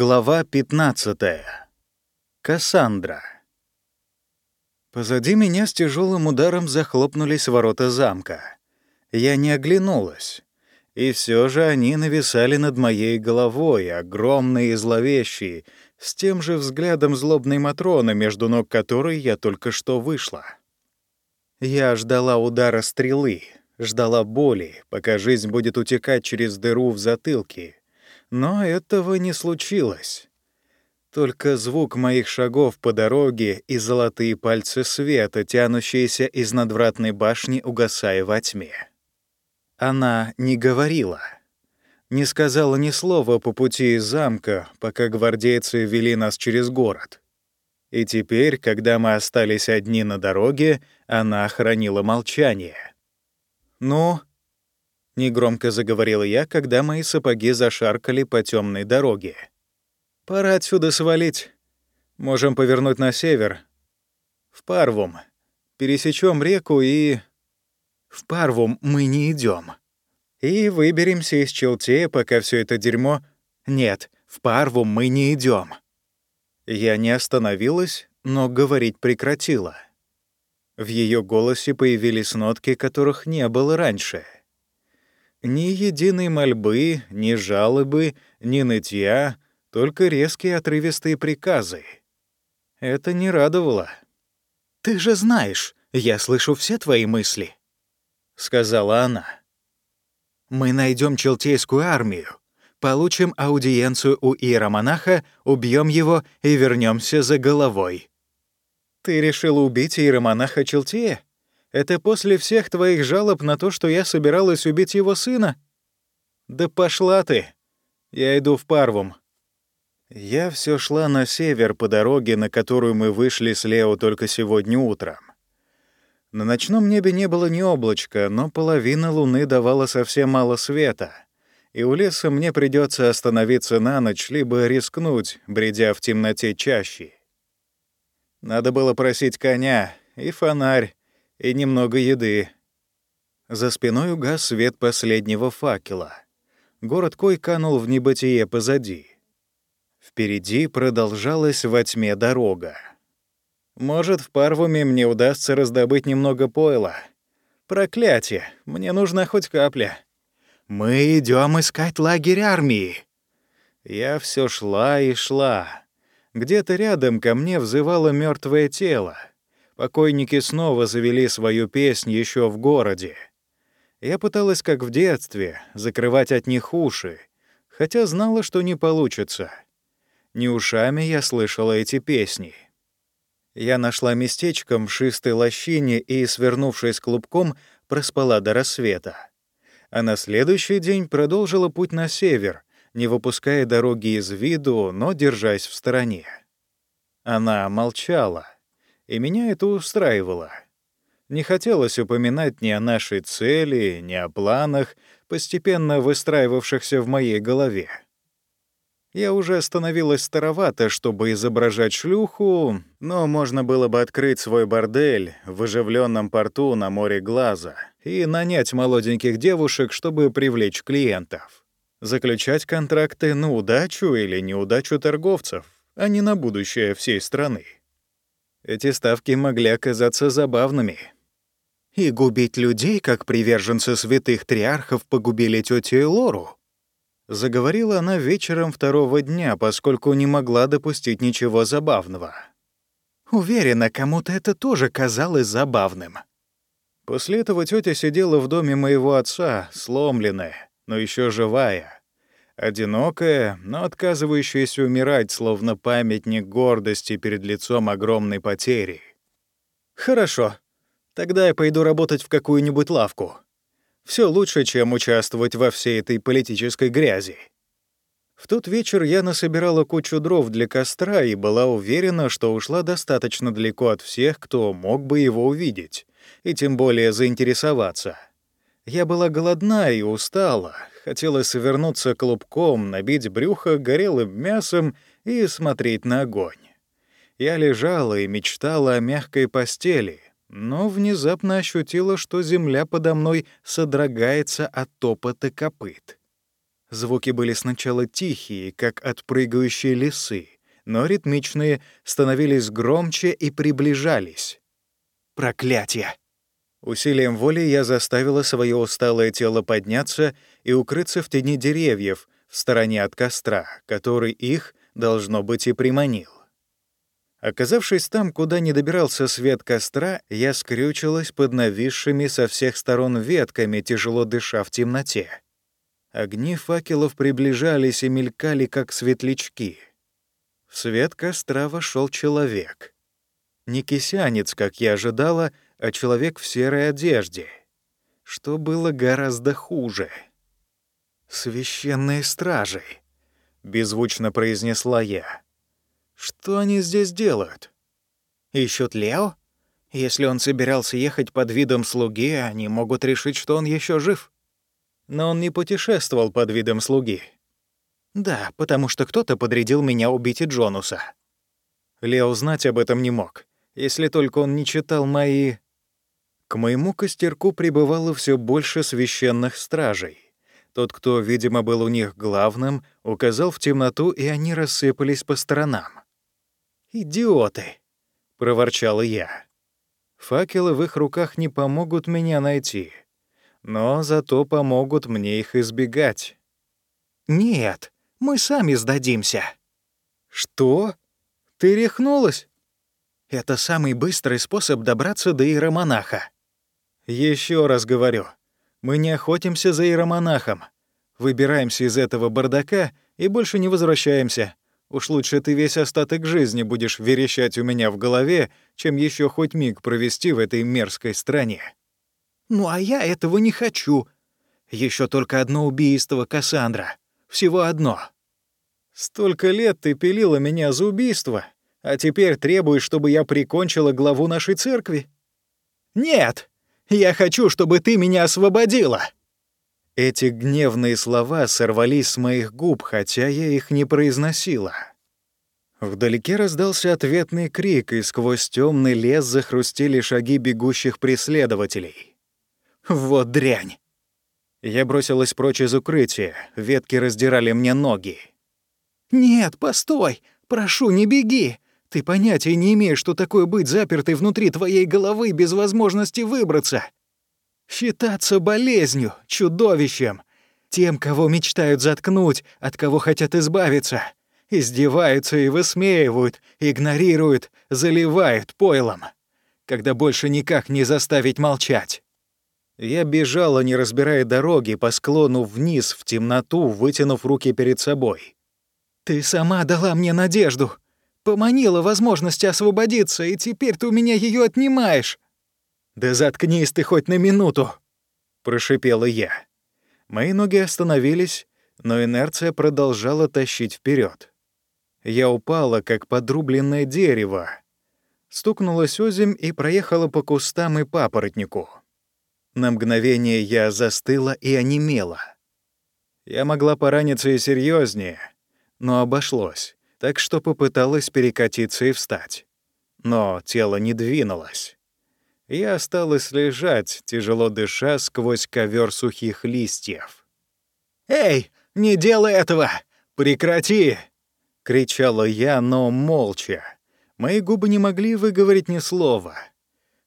Глава 15. Кассандра. Позади меня с тяжелым ударом захлопнулись ворота замка. Я не оглянулась. И все же они нависали над моей головой, огромные и зловещие, с тем же взглядом злобной Матроны, между ног которой я только что вышла. Я ждала удара стрелы, ждала боли, пока жизнь будет утекать через дыру в затылке — но этого не случилось. Только звук моих шагов по дороге и золотые пальцы света, тянущиеся из надвратной башни, угасая во тьме. Она не говорила. Не сказала ни слова по пути из замка, пока гвардейцы вели нас через город. И теперь, когда мы остались одни на дороге, она хранила молчание. «Ну, Негромко заговорила я, когда мои сапоги зашаркали по темной дороге. «Пора отсюда свалить. Можем повернуть на север. В Парвум. Пересечем реку и... В Парвум мы не идем. И выберемся из Челтея, пока все это дерьмо... Нет, в Парвум мы не идем. Я не остановилась, но говорить прекратила. В ее голосе появились нотки, которых не было раньше — ни единой мольбы, ни жалобы, ни нытья, только резкие отрывистые приказы. Это не радовало. «Ты же знаешь, я слышу все твои мысли», — сказала она. «Мы найдем челтейскую армию, получим аудиенцию у иеромонаха, убьем его и вернемся за головой». «Ты решила убить иеромонаха Челтея?» Это после всех твоих жалоб на то, что я собиралась убить его сына? Да пошла ты. Я иду в Парвум. Я все шла на север по дороге, на которую мы вышли с Лео только сегодня утром. На ночном небе не было ни облачка, но половина луны давала совсем мало света, и у леса мне придется остановиться на ночь, либо рискнуть, бредя в темноте чаще. Надо было просить коня и фонарь, и немного еды. За спиной угас свет последнего факела. Город Кой канул в небытие позади. Впереди продолжалась во тьме дорога. Может, в Парвуме мне удастся раздобыть немного пойла. Проклятие, мне нужна хоть капля. Мы идем искать лагерь армии. Я все шла и шла. Где-то рядом ко мне взывало мертвое тело. Покойники снова завели свою песнь еще в городе. Я пыталась, как в детстве, закрывать от них уши, хотя знала, что не получится. Не ушами я слышала эти песни. Я нашла местечко в шистой лощине и, свернувшись клубком, проспала до рассвета. А на следующий день продолжила путь на север, не выпуская дороги из виду, но держась в стороне. Она молчала — и меня это устраивало. Не хотелось упоминать ни о нашей цели, ни о планах, постепенно выстраивавшихся в моей голове. Я уже становилась старовато, чтобы изображать шлюху, но можно было бы открыть свой бордель в оживленном порту на море Глаза и нанять молоденьких девушек, чтобы привлечь клиентов. Заключать контракты на удачу или неудачу торговцев, а не на будущее всей страны. Эти ставки могли оказаться забавными. И губить людей, как приверженцы святых триархов погубили тетю Лору. Заговорила она вечером второго дня, поскольку не могла допустить ничего забавного. Уверена, кому-то это тоже казалось забавным. После этого тетя сидела в доме моего отца, сломленная, но еще живая — Одинокая, но отказывающаяся умирать, словно памятник гордости перед лицом огромной потери. «Хорошо. Тогда я пойду работать в какую-нибудь лавку. Все лучше, чем участвовать во всей этой политической грязи». В тот вечер я насобирала кучу дров для костра и была уверена, что ушла достаточно далеко от всех, кто мог бы его увидеть, и тем более заинтересоваться. Я была голодна и устала, Хотелось вернуться клубком, набить брюхо горелым мясом и смотреть на огонь. Я лежала и мечтала о мягкой постели, но внезапно ощутила, что земля подо мной содрогается от топота копыт. Звуки были сначала тихие, как от прыгающей лисы, но ритмичные становились громче и приближались. Проклятие! Усилием воли я заставила свое усталое тело подняться и укрыться в тени деревьев в стороне от костра, который их, должно быть, и приманил. Оказавшись там, куда не добирался свет костра, я скрючилась под нависшими со всех сторон ветками, тяжело дыша в темноте. Огни факелов приближались и мелькали, как светлячки. В свет костра вошел человек. Не кисянец, как я ожидала, а человек в серой одежде, что было гораздо хуже. «Священные стражи», — беззвучно произнесла я. Что они здесь делают? Ищут Лео? Если он собирался ехать под видом слуги, они могут решить, что он еще жив. Но он не путешествовал под видом слуги. Да, потому что кто-то подрядил меня убить и Джонуса. Лео знать об этом не мог, если только он не читал мои... К моему костерку прибывало все больше священных стражей. Тот, кто, видимо, был у них главным, указал в темноту, и они рассыпались по сторонам. «Идиоты!» — проворчала я. «Факелы в их руках не помогут меня найти, но зато помогут мне их избегать». «Нет, мы сами сдадимся». «Что? Ты рехнулась?» «Это самый быстрый способ добраться до иеромонаха». Еще раз говорю, мы не охотимся за иеромонахом. Выбираемся из этого бардака и больше не возвращаемся. Уж лучше ты весь остаток жизни будешь верещать у меня в голове, чем еще хоть миг провести в этой мерзкой стране. Ну а я этого не хочу. Еще только одно убийство, Кассандра. Всего одно. Столько лет ты пилила меня за убийство, а теперь требуешь, чтобы я прикончила главу нашей церкви? Нет, я хочу, чтобы ты меня освободила. Эти гневные слова сорвались с моих губ, хотя я их не произносила. Вдалеке раздался ответный крик, и сквозь темный лес захрустели шаги бегущих преследователей. «Вот дрянь!» Я бросилась прочь из укрытия, ветки раздирали мне ноги. «Нет, постой! Прошу, не беги! Ты понятия не имеешь, что такое быть запертой внутри твоей головы без возможности выбраться. Считаться болезнью, чудовищем, тем, кого мечтают заткнуть, от кого хотят избавиться. Издеваются и высмеивают, игнорируют, заливают пойлом. Когда больше никак не заставить молчать. Я бежала, не разбирая дороги, по склону вниз, в темноту, вытянув руки перед собой. «Ты сама дала мне надежду, поманила возможность освободиться, и теперь ты у меня ее отнимаешь. «Да заткнись ты хоть на минуту!» — прошипела я. Мои ноги остановились, но инерция продолжала тащить вперед. Я упала, как подрубленное дерево, стукнулась озимь и проехала по кустам и папоротнику. На мгновение я застыла и онемела. Я могла пораниться и серьезнее, но обошлось, так что попыталась перекатиться и встать. Но тело не двинулось. Я осталась лежать, тяжело дыша сквозь ковер сухих листьев. «Эй, не делай этого! Прекрати!» — кричала я, но молча. Мои губы не могли выговорить ни слова.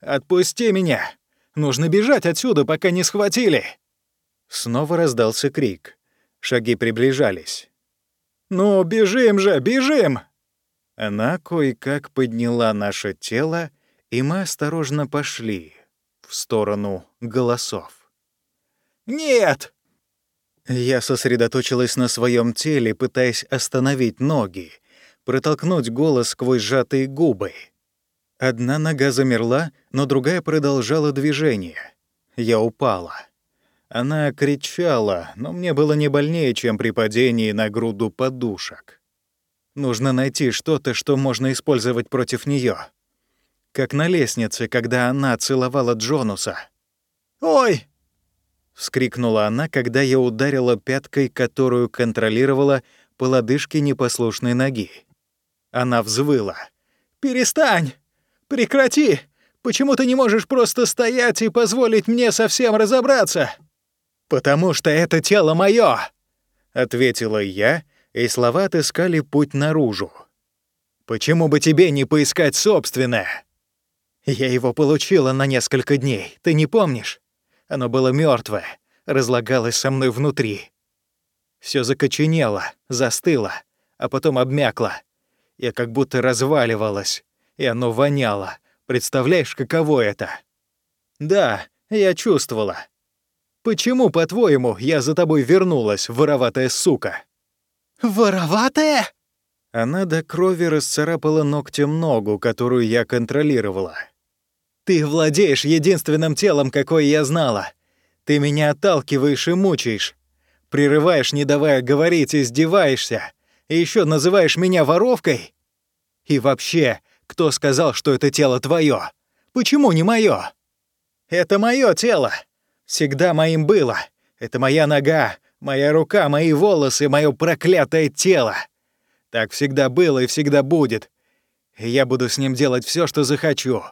«Отпусти меня! Нужно бежать отсюда, пока не схватили!» Снова раздался крик. Шаги приближались. «Ну, бежим же, бежим!» Она кое-как подняла наше тело и мы осторожно пошли в сторону голосов. «Нет!» Я сосредоточилась на своем теле, пытаясь остановить ноги, протолкнуть голос сквозь сжатые губы. Одна нога замерла, но другая продолжала движение. Я упала. Она кричала, но мне было не больнее, чем при падении на груду подушек. Нужно найти что-то, что можно использовать против нее как на лестнице, когда она целовала Джонуса. «Ой!» — вскрикнула она, когда я ударила пяткой, которую контролировала по лодыжке непослушной ноги. Она взвыла. «Перестань! Прекрати! Почему ты не можешь просто стоять и позволить мне совсем разобраться? Потому что это тело моё! — ответила я, и слова отыскали путь наружу. «Почему бы тебе не поискать собственное?» «Я его получила на несколько дней, ты не помнишь? Оно было мертвое, разлагалось со мной внутри. Все закоченело, застыло, а потом обмякло. Я как будто разваливалась, и оно воняло. Представляешь, каково это?» «Да, я чувствовала. Почему, по-твоему, я за тобой вернулась, вороватая сука?» «Вороватая?» Она до крови расцарапала ногтем ногу, которую я контролировала. «Ты владеешь единственным телом, какое я знала. Ты меня отталкиваешь и мучаешь. Прерываешь, не давая говорить, издеваешься. И еще называешь меня воровкой? И вообще, кто сказал, что это тело твое? Почему не мое? Это мое тело. Всегда моим было. Это моя нога, моя рука, мои волосы, мое проклятое тело. Так всегда было и всегда будет. И я буду с ним делать все, что захочу.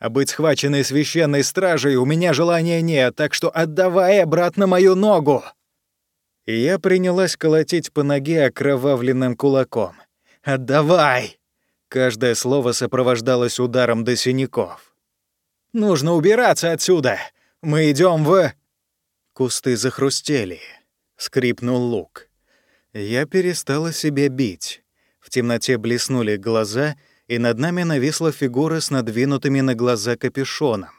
А быть схваченной священной стражей у меня желания нет, так что отдавай обратно мою ногу!» И я принялась колотить по ноге окровавленным кулаком. «Отдавай!» Каждое слово сопровождалось ударом до синяков. «Нужно убираться отсюда! Мы идем в...» Кусты захрустели. Скрипнул лук. Я перестала себя бить. В темноте блеснули глаза, и над нами нависла фигура с надвинутыми на глаза капюшоном,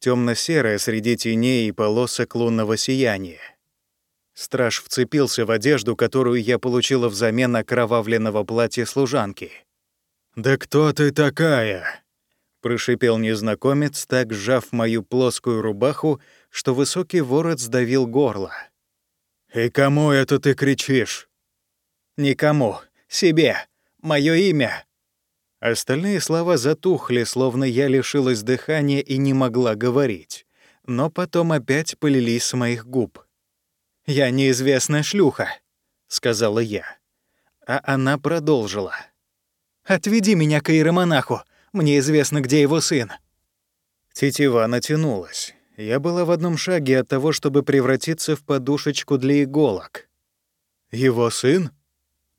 темно серая среди теней и полосок лунного сияния. Страж вцепился в одежду, которую я получила взамен окровавленного платья служанки. «Да кто ты такая?» — прошипел незнакомец, так сжав мою плоскую рубаху, что высокий ворот сдавил горло. «И кому это ты кричишь?» «Никому. Себе. Моё имя». Остальные слова затухли, словно я лишилась дыхания и не могла говорить. Но потом опять полились с моих губ. «Я неизвестная шлюха», — сказала я. А она продолжила. «Отведи меня к иеромонаху. Мне известно, где его сын». Тетива натянулась. Я была в одном шаге от того, чтобы превратиться в подушечку для иголок. «Его сын?»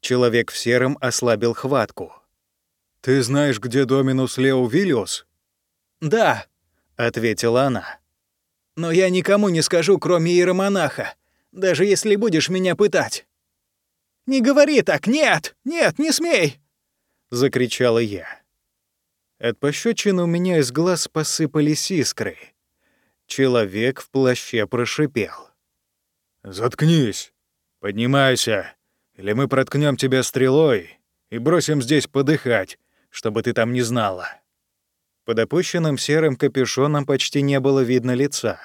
Человек в сером ослабил хватку. «Ты знаешь, где Доминус Лео Виллиус?» «Да», — ответила она. «Но я никому не скажу, кроме иеромонаха, даже если будешь меня пытать». «Не говори так! Нет! Нет, не смей!» — закричала я. От пощечины у меня из глаз посыпались искры. Человек в плаще прошипел. «Заткнись! Поднимайся, или мы проткнем тебя стрелой и бросим здесь подыхать, чтобы ты там не знала». Под опущенным серым капюшоном почти не было видно лица.